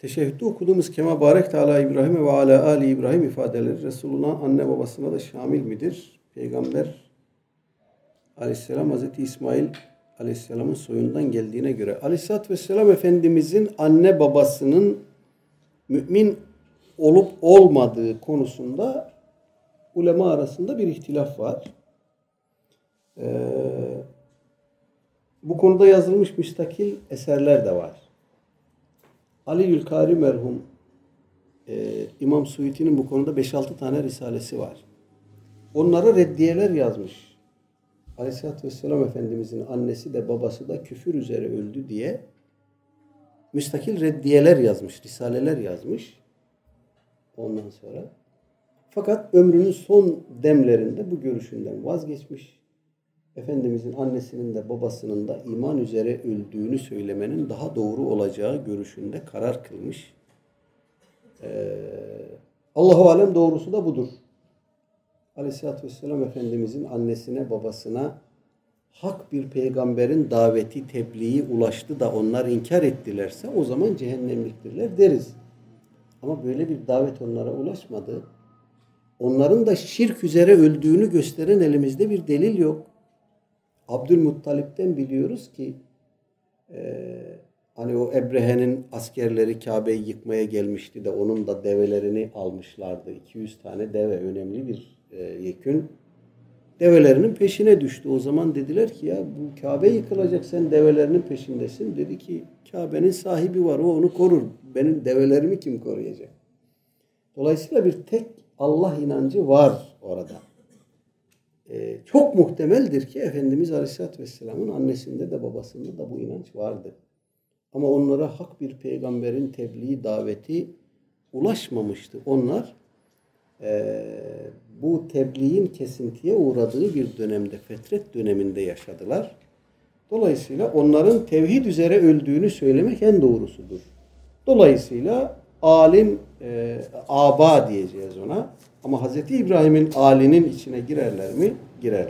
Teşehhütte okuduğumuz kema barek ala İbrahim ve ala ali İbrahim ifadeleri Resulullah anne babasına da şamil midir? Peygamber aleyhisselam Hazreti İsmail aleyhisselamın soyundan geldiğine göre aleyhissalatü vesselam Efendimizin anne babasının mümin olup olmadığı konusunda ulema arasında bir ihtilaf var. Ee, bu konuda yazılmış müstakil eserler de var. Ali Yülkari merhum e, İmam Suyuti'nin bu konuda 5-6 tane risalesi var. Onlara reddiyeler yazmış. Aleyhisselatü Vesselam Efendimizin annesi de babası da küfür üzere öldü diye müstakil reddiyeler yazmış, risaleler yazmış. Ondan sonra. Fakat ömrünün son demlerinde bu görüşünden vazgeçmiş. Efendimizin annesinin de babasının da iman üzere öldüğünü söylemenin daha doğru olacağı görüşünde karar kılmış. Ee, Allahu alem doğrusu da budur. Aleyhisselatü Vesselam Efendimizin annesine babasına hak bir peygamberin daveti, tebliği ulaştı da onlar inkar ettilerse o zaman cehennemliktirler deriz. Ama böyle bir davet onlara ulaşmadı. Onların da şirk üzere öldüğünü gösteren elimizde bir delil yok. Abdülmuttalip'ten biliyoruz ki e, hani o Ebrehe'nin askerleri Kabe'yi yıkmaya gelmişti de onun da develerini almışlardı. 200 tane deve önemli bir e, yekün. Develerinin peşine düştü. O zaman dediler ki ya bu Kabe yıkılacak sen develerinin peşindesin. Dedi ki Kabe'nin sahibi var o onu korur. Benim develerimi kim koruyacak? Dolayısıyla bir tek Allah inancı var orada. Ee, çok muhtemeldir ki Efendimiz Aleyhisselatü Vesselam'ın annesinde de babasında da bu inanç vardı. Ama onlara hak bir peygamberin tebliğ daveti ulaşmamıştı. Onlar e, bu tebliğin kesintiye uğradığı bir dönemde, fetret döneminde yaşadılar. Dolayısıyla onların tevhid üzere öldüğünü söylemek en doğrusudur. Dolayısıyla alim e, aba diyeceğiz ona. Ama Hz. İbrahim'in alinin içine girerler mi? Girerler.